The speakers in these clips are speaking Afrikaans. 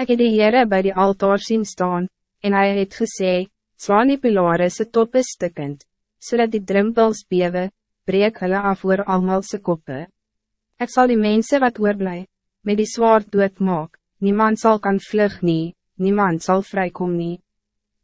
Ik heb die Heere bij die altaar zien staan, en hij het gesê, slaan die pilare se toppe stikkend, zodat die drempels bewe, breek hulle af oor almal se koppe. Ik zal die mensen wat oorblij, met die zwaard doodmaak, niemand zal kan vlug nie, niemand zal vrijkom nie.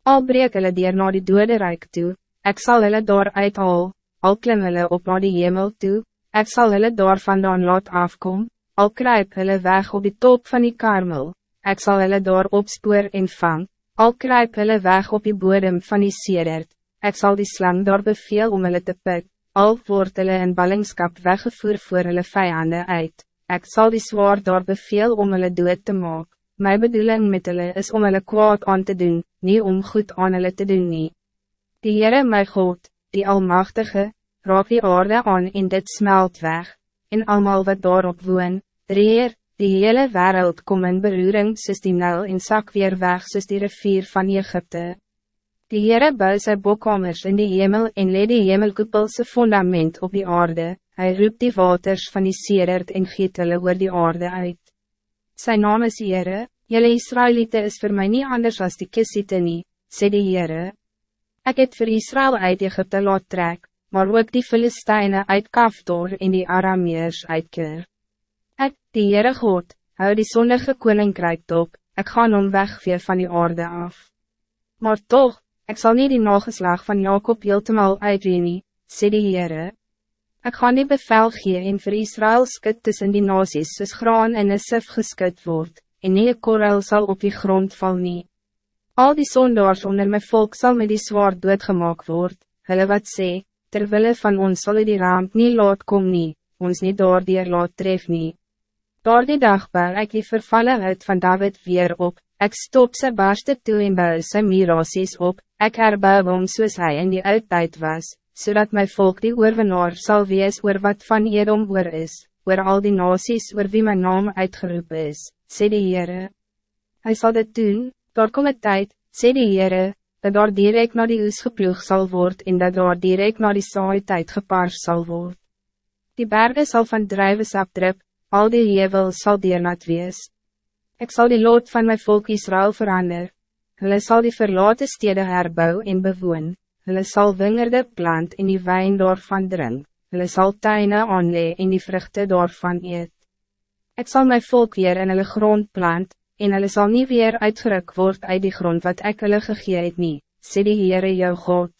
Al breek hulle dier na die dode rijk toe, ik zal hulle daar uithaal, al klim hulle op na die hemel toe, ik zal hulle daar vandaan laat afkom, al kruip hulle weg op die top van die karmel, ik zal hulle daar opspoor en vang, al kruip hulle weg op die bodem van die sedert, ik zal die slang daar beveel om hulle te pik, al word hulle in ballingskap weggevoer voor hulle vijanden uit, ik zal die zwaar daar beveel om hulle dood te maak, my bedoeling met hulle is om hulle kwaad aan te doen, niet om goed aan hulle te doen nie. Die Heere my God, die Almachtige, raak die aarde aan en dit smelt weg, en allemaal wat daarop woon, dreer, die hele wereld kom in beroering soos die Nil en sak weer weg soos die rivier van Egypte. Die Heere bou sy bokkamers in die hemel en leed die hemelkoepelse fundament op die aarde, hij roept die waters van die sedert en giet hulle oor die aarde uit. Zijn naam is Heere, jylle Israëlieten is voor mij niet anders als die kisiete nie, sê die Heere. Ek het vir Israël uit Egypte laat trek, maar ook die Filisteine uit Kaftor en die Arameers uit Keur. Ek, die Heere God, hou die zondige koninkrijk op, ek gaan om wegvee van die aarde af. Maar toch, ik zal niet die nageslag van Jacob heeltemal uitwee nie, sê die Heere. Ik ga niet bevel gee en vir Israël skut tussen die nasies soos graan en een sif geskut word, en nie een korrel sal op die grond val nie. Al die sondaars onder my volk zal met die zwaard doodgemaak word, hulle wat sê, terwille van ons sal die ramp niet laat kom nie, ons niet door die laat tref nie. Door die dag bel ek die vervallen uit van David weer op, ik stop sy barste toe en bou sy mirasies op, ek herbou hom soos hy in die oudtijd was, zodat mijn volk die oorwinnaar zal wees oor wat van Edom oor is, oor al die nasies oor wie mijn naam uitgeroepen is, sê die Heere. Hy sal dit doen, daar kom het tijd, sê die Heere, dat daar direct naar die oes geploeg sal word en dat daar direct naar die saai tijd gepaars sal word. Die bergen zal van druivensap drip, al die hevel sal deernat wees. Ik zal die lood van mijn volk Israël veranderen. Hulle sal die verlaten steden herbou en bewoon hulle sal wingerde plant en die wijn daarvan drink, hulle sal tuine aanlee en die vruchten daarvan eet. Ik zal mijn volk weer in hulle grond plant, en hulle sal niet weer uitgeruk word uit die grond wat ek hulle gegee het nie, sê die Heere jou God.